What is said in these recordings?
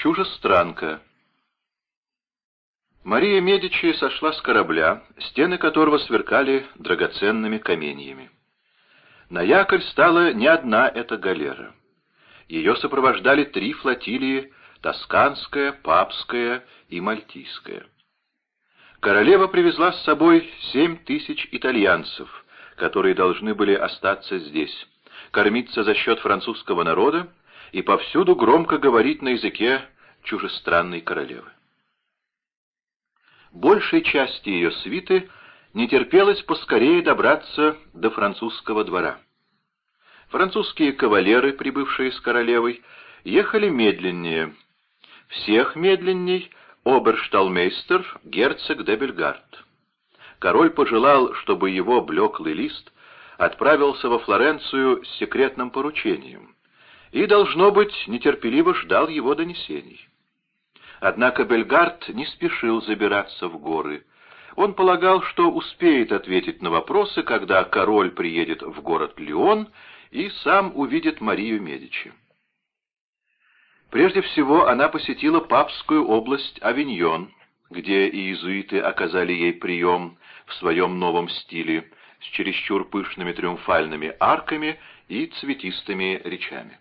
Чужестранка. Мария Медичи сошла с корабля, стены которого сверкали драгоценными каменьями. На якорь стала не одна эта галера. Ее сопровождали три флотилии — Тосканская, Папская и Мальтийская. Королева привезла с собой семь тысяч итальянцев, которые должны были остаться здесь, кормиться за счет французского народа и повсюду громко говорить на языке чужестранной королевы. Большей части ее свиты не терпелось поскорее добраться до французского двора. Французские кавалеры, прибывшие с королевой, ехали медленнее. Всех медленней обершталмейстер герцог де Бельгард. Король пожелал, чтобы его блеклый лист отправился во Флоренцию с секретным поручением, и, должно быть, нетерпеливо ждал его донесений. Однако Бельгард не спешил забираться в горы. Он полагал, что успеет ответить на вопросы, когда король приедет в город Лион и сам увидит Марию Медичи. Прежде всего она посетила папскую область Авиньон, где иезуиты оказали ей прием в своем новом стиле с чересчур пышными триумфальными арками и цветистыми речами.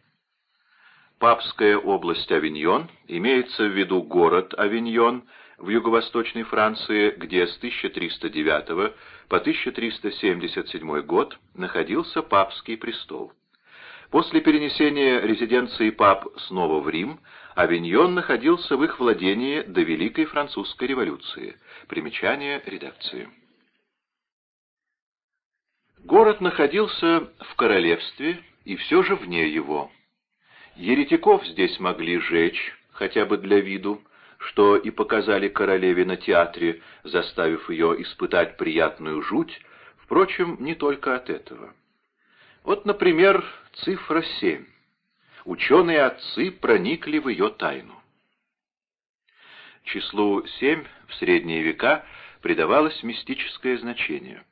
Папская область Авиньон имеется в виду город Авиньон в юго-восточной Франции, где с 1309 по 1377 год находился папский престол. После перенесения резиденции пап снова в Рим, Авиньон находился в их владении до Великой Французской революции. Примечание редакции. Город находился в королевстве и все же вне его. Еретиков здесь могли жечь, хотя бы для виду, что и показали королеве на театре, заставив ее испытать приятную жуть, впрочем, не только от этого. Вот, например, цифра семь. Ученые-отцы проникли в ее тайну. Числу семь в средние века придавалось мистическое значение.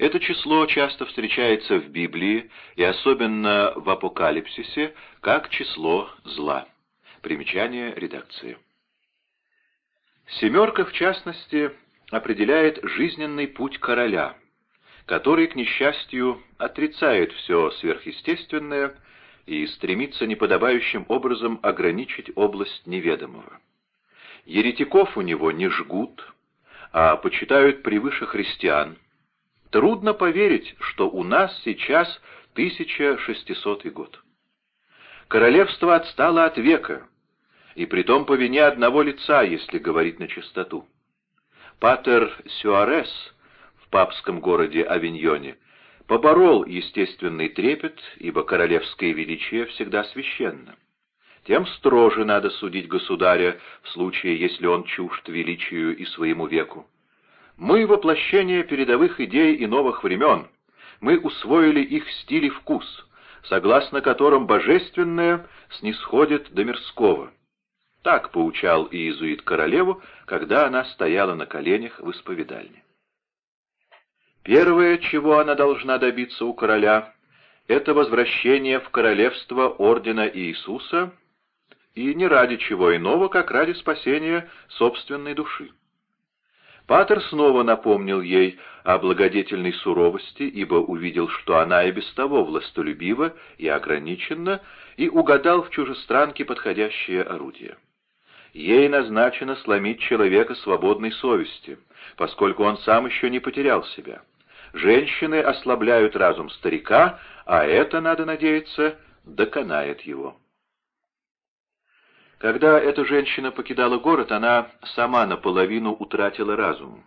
Это число часто встречается в Библии и особенно в Апокалипсисе как число зла. Примечание редакции. Семерка, в частности, определяет жизненный путь короля, который, к несчастью, отрицает все сверхъестественное и стремится неподобающим образом ограничить область неведомого. Еретиков у него не жгут, а почитают превыше христиан – Трудно поверить, что у нас сейчас 1600 год. Королевство отстало от века, и притом по вине одного лица, если говорить на чистоту. Патер Сюарес в папском городе Авиньоне поборол естественный трепет, ибо королевское величие всегда священно. Тем строже надо судить государя в случае, если он чужд величию и своему веку. Мы воплощение передовых идей и новых времен. Мы усвоили их стиль и вкус, согласно которым божественное снисходит до мирского. Так поучал иезуит королеву, когда она стояла на коленях в исповедальне. Первое, чего она должна добиться у короля, это возвращение в королевство ордена Иисуса, и не ради чего иного, как ради спасения собственной души. Патер снова напомнил ей о благодетельной суровости, ибо увидел, что она и без того властолюбива и ограничена, и угадал в чужестранке подходящее орудие. Ей назначено сломить человека свободной совести, поскольку он сам еще не потерял себя. Женщины ослабляют разум старика, а это, надо надеяться, доконает его. Когда эта женщина покидала город, она сама наполовину утратила разум.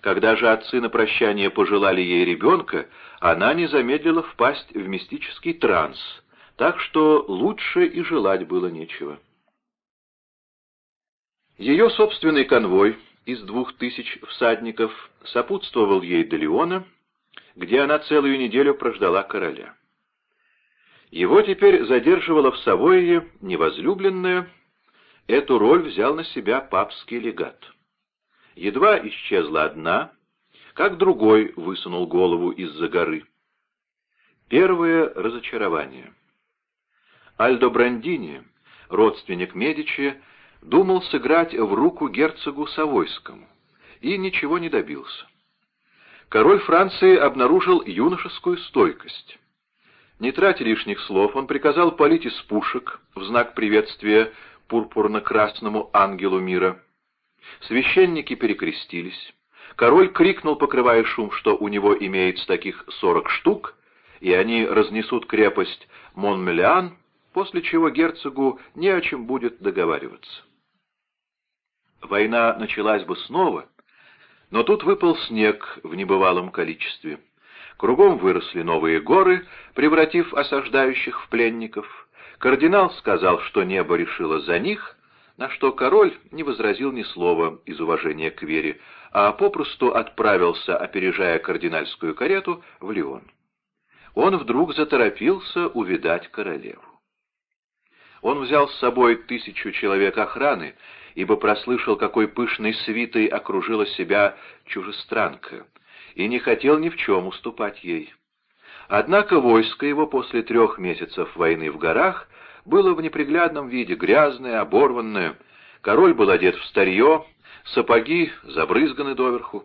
Когда же отцы на прощание пожелали ей ребенка, она не замедлила впасть в мистический транс, так что лучше и желать было нечего. Ее собственный конвой из двух тысяч всадников сопутствовал ей до Леона, где она целую неделю прождала короля. Его теперь задерживала в Савойе невозлюбленная, Эту роль взял на себя папский легат. Едва исчезла одна, как другой высунул голову из-за горы. Первое разочарование. Альдо Брандини, родственник Медичи, думал сыграть в руку герцогу Савойскому и ничего не добился. Король Франции обнаружил юношескую стойкость. Не тратя лишних слов, он приказал полить из пушек в знак приветствия пурпурно-красному ангелу мира. Священники перекрестились. Король крикнул, покрывая шум, что у него имеется таких сорок штук, и они разнесут крепость Монмелиан, после чего герцогу не о чем будет договариваться. Война началась бы снова, но тут выпал снег в небывалом количестве. Кругом выросли новые горы, превратив осаждающих в пленников. Кардинал сказал, что небо решило за них, на что король не возразил ни слова из уважения к вере, а попросту отправился, опережая кардинальскую карету, в Лион. Он вдруг заторопился увидать королеву. Он взял с собой тысячу человек охраны, ибо прослышал, какой пышной свитой окружила себя чужестранка, и не хотел ни в чем уступать ей. Однако войско его после трех месяцев войны в горах было в неприглядном виде, грязное, оборванное. Король был одет в старье, сапоги забрызганы доверху.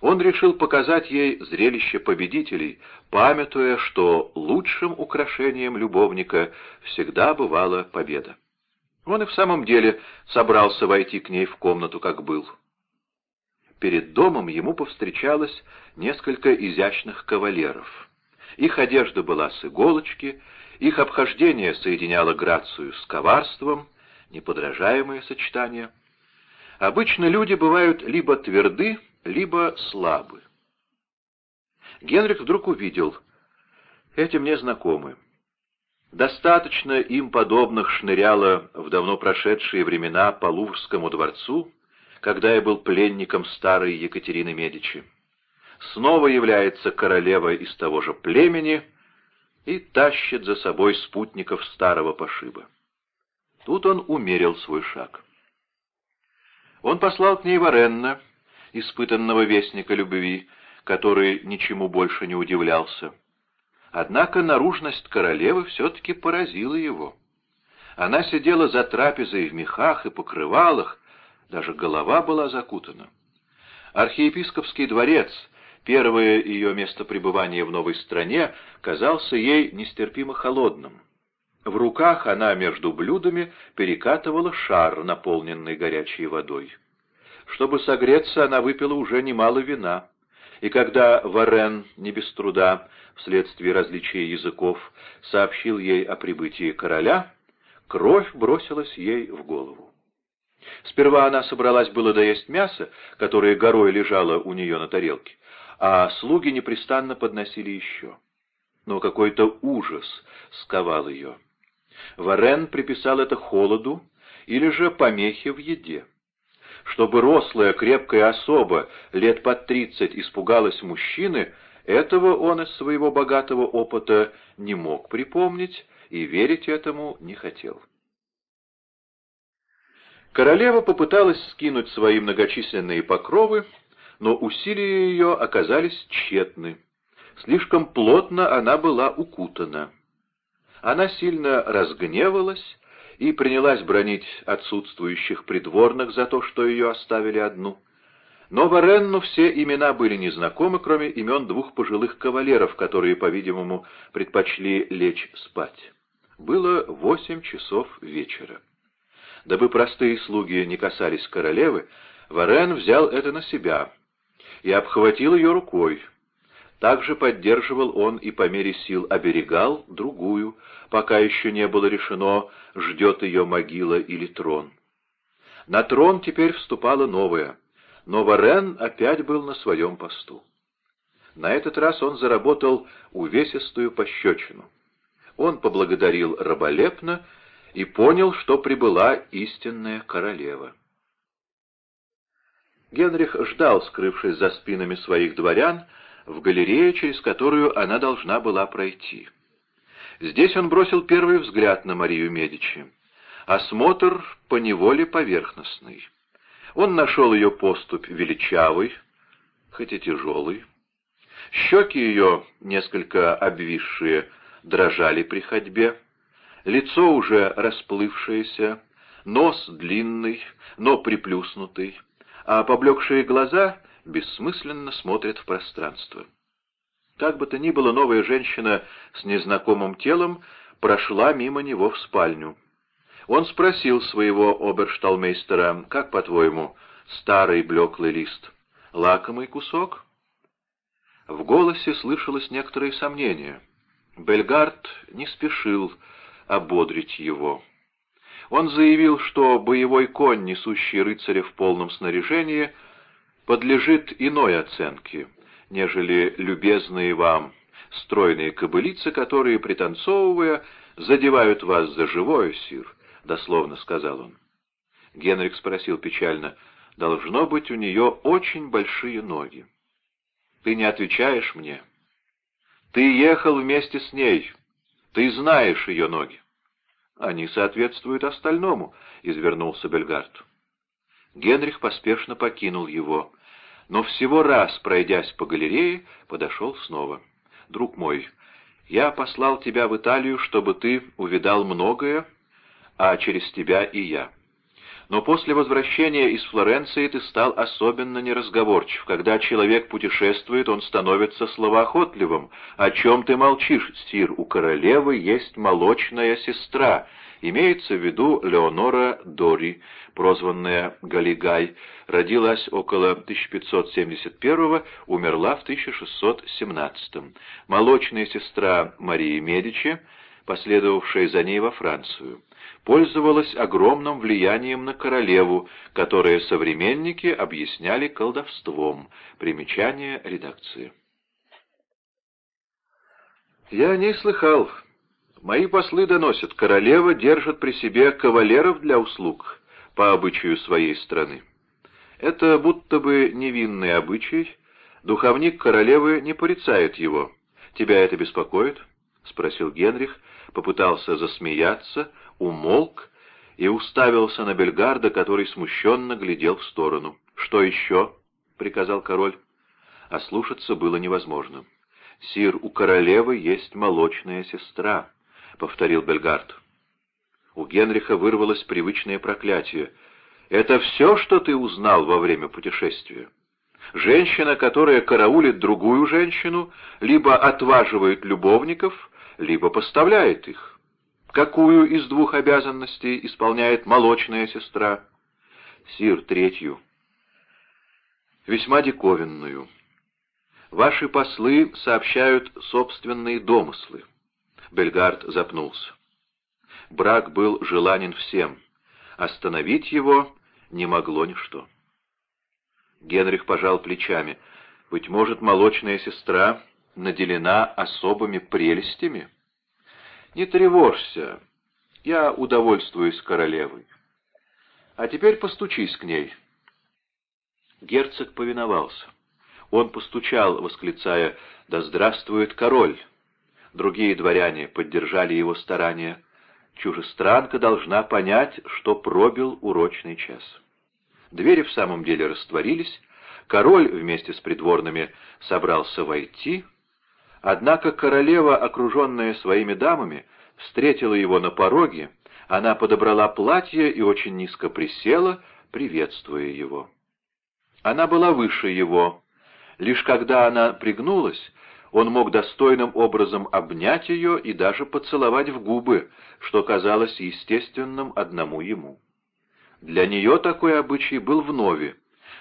Он решил показать ей зрелище победителей, памятуя, что лучшим украшением любовника всегда бывала победа. Он и в самом деле собрался войти к ней в комнату, как был. Перед домом ему повстречалось несколько изящных кавалеров. Их одежда была с иголочки, их обхождение соединяло грацию с коварством, неподражаемое сочетание. Обычно люди бывают либо тверды, либо слабы. Генрих вдруг увидел, эти мне знакомы. Достаточно им подобных шныряло в давно прошедшие времена по Луврскому дворцу, когда я был пленником старой Екатерины Медичи. Снова является королева из того же племени и тащит за собой спутников старого пошиба. Тут он умерил свой шаг. Он послал к ней Варенна, испытанного вестника любви, который ничему больше не удивлялся. Однако наружность королевы все-таки поразила его. Она сидела за трапезой в мехах и покрывалах, даже голова была закутана. Архиепископский дворец, первое ее место пребывания в новой стране, казался ей нестерпимо холодным. В руках она между блюдами перекатывала шар, наполненный горячей водой. Чтобы согреться, она выпила уже немало вина и когда Варен, не без труда, вследствие различия языков, сообщил ей о прибытии короля, кровь бросилась ей в голову. Сперва она собралась было доесть мясо, которое горой лежало у нее на тарелке, а слуги непрестанно подносили еще. Но какой-то ужас сковал ее. Варен приписал это холоду или же помехе в еде чтобы рослая, крепкая особа лет под тридцать испугалась мужчины, этого он из своего богатого опыта не мог припомнить и верить этому не хотел. Королева попыталась скинуть свои многочисленные покровы, но усилия ее оказались тщетны. Слишком плотно она была укутана. Она сильно разгневалась и принялась бронить отсутствующих придворных за то, что ее оставили одну. Но Варенну все имена были незнакомы, кроме имен двух пожилых кавалеров, которые, по-видимому, предпочли лечь спать. Было восемь часов вечера. Дабы простые слуги не касались королевы, Варен взял это на себя и обхватил ее рукой, также поддерживал он и по мере сил оберегал другую, пока еще не было решено, ждет ее могила или трон. На трон теперь вступала новая, но Варен опять был на своем посту. На этот раз он заработал увесистую пощечину. Он поблагодарил раболепно и понял, что прибыла истинная королева. Генрих ждал, скрывшись за спинами своих дворян, в галерею, через которую она должна была пройти. Здесь он бросил первый взгляд на Марию Медичи. Осмотр поневоле поверхностный. Он нашел ее поступь величавой, хоть и тяжелой. Щеки ее, несколько обвисшие, дрожали при ходьбе. Лицо уже расплывшееся, нос длинный, но приплюснутый, а поблекшие глаза бессмысленно смотрят в пространство. Как бы то ни было, новая женщина с незнакомым телом прошла мимо него в спальню. Он спросил своего обершталмейстера, «Как, по-твоему, старый блеклый лист? Лакомый кусок?» В голосе слышалось некоторое сомнение. Бельгард не спешил ободрить его. Он заявил, что боевой конь, несущий рыцаря в полном снаряжении, подлежит иной оценке, нежели любезные вам стройные кобылицы, которые, пританцовывая, задевают вас за живое, сир, — дословно сказал он. Генрик спросил печально, — должно быть, у нее очень большие ноги. Ты не отвечаешь мне. Ты ехал вместе с ней, ты знаешь ее ноги. Они соответствуют остальному, — извернулся Бельгард. Генрих поспешно покинул его, но всего раз, пройдясь по галерее, подошел снова. «Друг мой, я послал тебя в Италию, чтобы ты увидал многое, а через тебя и я. Но после возвращения из Флоренции ты стал особенно неразговорчив. Когда человек путешествует, он становится словоохотливым. О чем ты молчишь, сир? У королевы есть молочная сестра. Имеется в виду Леонора Дори, прозванная Галигай, родилась около 1571 умерла в 1617 Молочная сестра Марии Медичи, последовавшая за ней во Францию пользовалась огромным влиянием на королеву, которое современники объясняли колдовством. Примечание редакции. «Я не слыхал. Мои послы доносят, королева держит при себе кавалеров для услуг по обычаю своей страны. Это будто бы невинный обычай, духовник королевы не порицает его. Тебя это беспокоит?» — спросил Генрих, попытался засмеяться, умолк и уставился на Бельгарда, который смущенно глядел в сторону. «Что еще?» — приказал король. Ослушаться было невозможно. «Сир, у королевы есть молочная сестра», — повторил Бельгард. У Генриха вырвалось привычное проклятие. «Это все, что ты узнал во время путешествия?» Женщина, которая караулит другую женщину, либо отваживает любовников, либо поставляет их. Какую из двух обязанностей исполняет молочная сестра? Сир, третью. Весьма диковинную. Ваши послы сообщают собственные домыслы. Бельгард запнулся. Брак был желанен всем. Остановить его не могло ничто. Генрих пожал плечами. Быть может, молочная сестра наделена особыми прелестями? Не тревожься, я удовольствуюсь королевой. А теперь постучись к ней. Герцог повиновался. Он постучал, восклицая «Да здравствует король!». Другие дворяне поддержали его старания. Чужестранка должна понять, что пробил урочный час. Двери в самом деле растворились, король вместе с придворными собрался войти — Однако королева, окруженная своими дамами, встретила его на пороге, она подобрала платье и очень низко присела, приветствуя его. Она была выше его. Лишь когда она пригнулась, он мог достойным образом обнять ее и даже поцеловать в губы, что казалось естественным одному ему. Для нее такой обычай был вновь,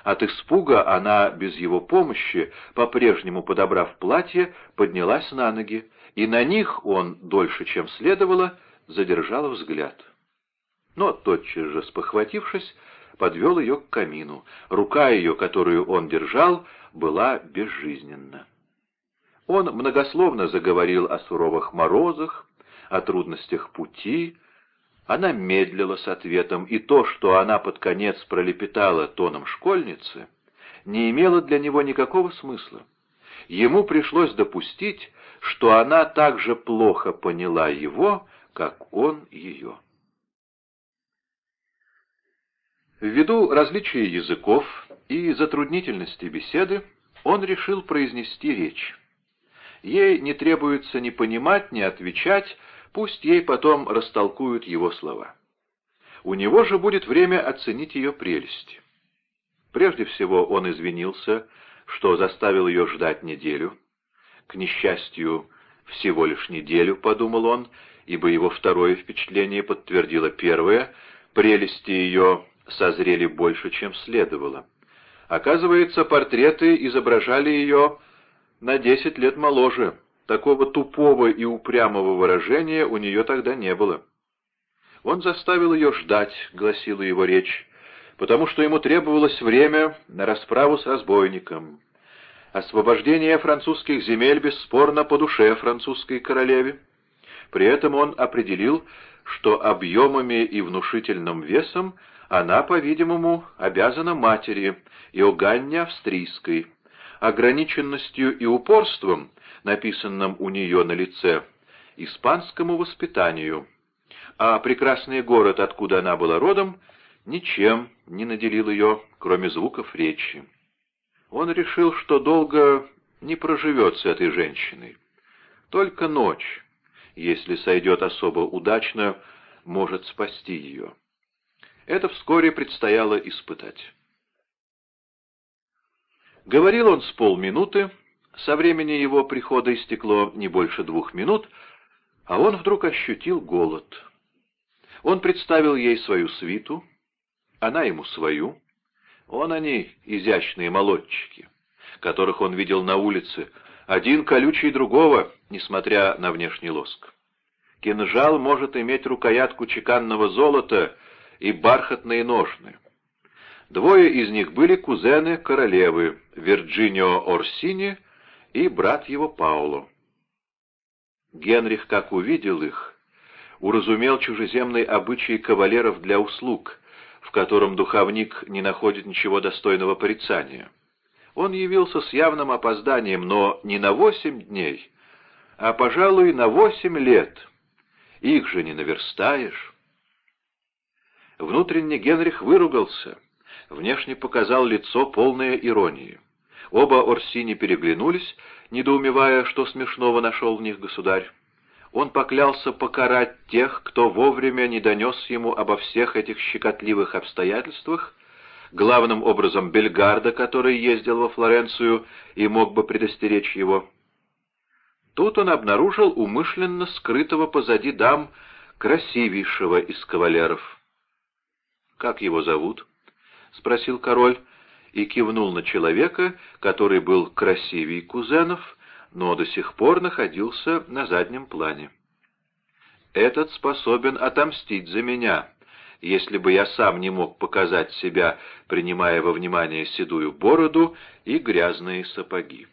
от испуга она, без его помощи, по-прежнему подобрав платье, поднялась на ноги, и на них он, дольше чем следовало, задержал взгляд. Но, тотчас же спохватившись, подвел ее к камину. Рука ее, которую он держал, была безжизненна. Он многословно заговорил о суровых морозах, о трудностях пути, она медлила с ответом, и то, что она под конец пролепетала тоном школьницы, не имело для него никакого смысла. Ему пришлось допустить, что она так же плохо поняла его, как он ее. Ввиду различия языков и затруднительности беседы, он решил произнести речь. Ей не требуется ни понимать, ни отвечать, Пусть ей потом растолкуют его слова. у него же будет время оценить ее прелести. Прежде всего он извинился, что заставил ее ждать неделю. К несчастью, всего лишь неделю, подумал он, ибо его второе впечатление подтвердило первое, прелести ее созрели больше, чем следовало. Оказывается, портреты изображали ее на десять лет моложе. Такого тупого и упрямого выражения у нее тогда не было. Он заставил ее ждать, гласила его речь, потому что ему требовалось время на расправу с разбойником. Освобождение французских земель бесспорно по душе французской королеве. При этом он определил, что объемами и внушительным весом она, по-видимому, обязана матери, Иоганне Австрийской, ограниченностью и упорством, написанным у нее на лице, испанскому воспитанию, а прекрасный город, откуда она была родом, ничем не наделил ее, кроме звуков речи. Он решил, что долго не проживет с этой женщиной. Только ночь, если сойдет особо удачно, может спасти ее. Это вскоре предстояло испытать. Говорил он с полминуты, со времени его прихода истекло не больше двух минут, а он вдруг ощутил голод. Он представил ей свою свиту, она ему свою. Он они, изящные молодчики, которых он видел на улице, один колючий другого, несмотря на внешний лоск. Кинжал может иметь рукоятку чеканного золота и бархатные ножны. Двое из них были кузены королевы, Вирджинио Орсини и брат его Пауло. Генрих, как увидел их, уразумел чужеземный обычай кавалеров для услуг, в котором духовник не находит ничего достойного порицания. Он явился с явным опозданием, но не на восемь дней, а, пожалуй, на восемь лет. Их же не наверстаешь. Внутренне Генрих выругался, внешне показал лицо полное иронии. Оба Орсини переглянулись, недоумевая, что смешного нашел в них государь. Он поклялся покарать тех, кто вовремя не донес ему обо всех этих щекотливых обстоятельствах, главным образом Бельгарда, который ездил во Флоренцию и мог бы предостеречь его. Тут он обнаружил умышленно скрытого позади дам красивейшего из кавалеров. «Как его зовут?» — спросил король и кивнул на человека, который был красивей кузенов, но до сих пор находился на заднем плане. «Этот способен отомстить за меня», если бы я сам не мог показать себя, принимая во внимание седую бороду и грязные сапоги.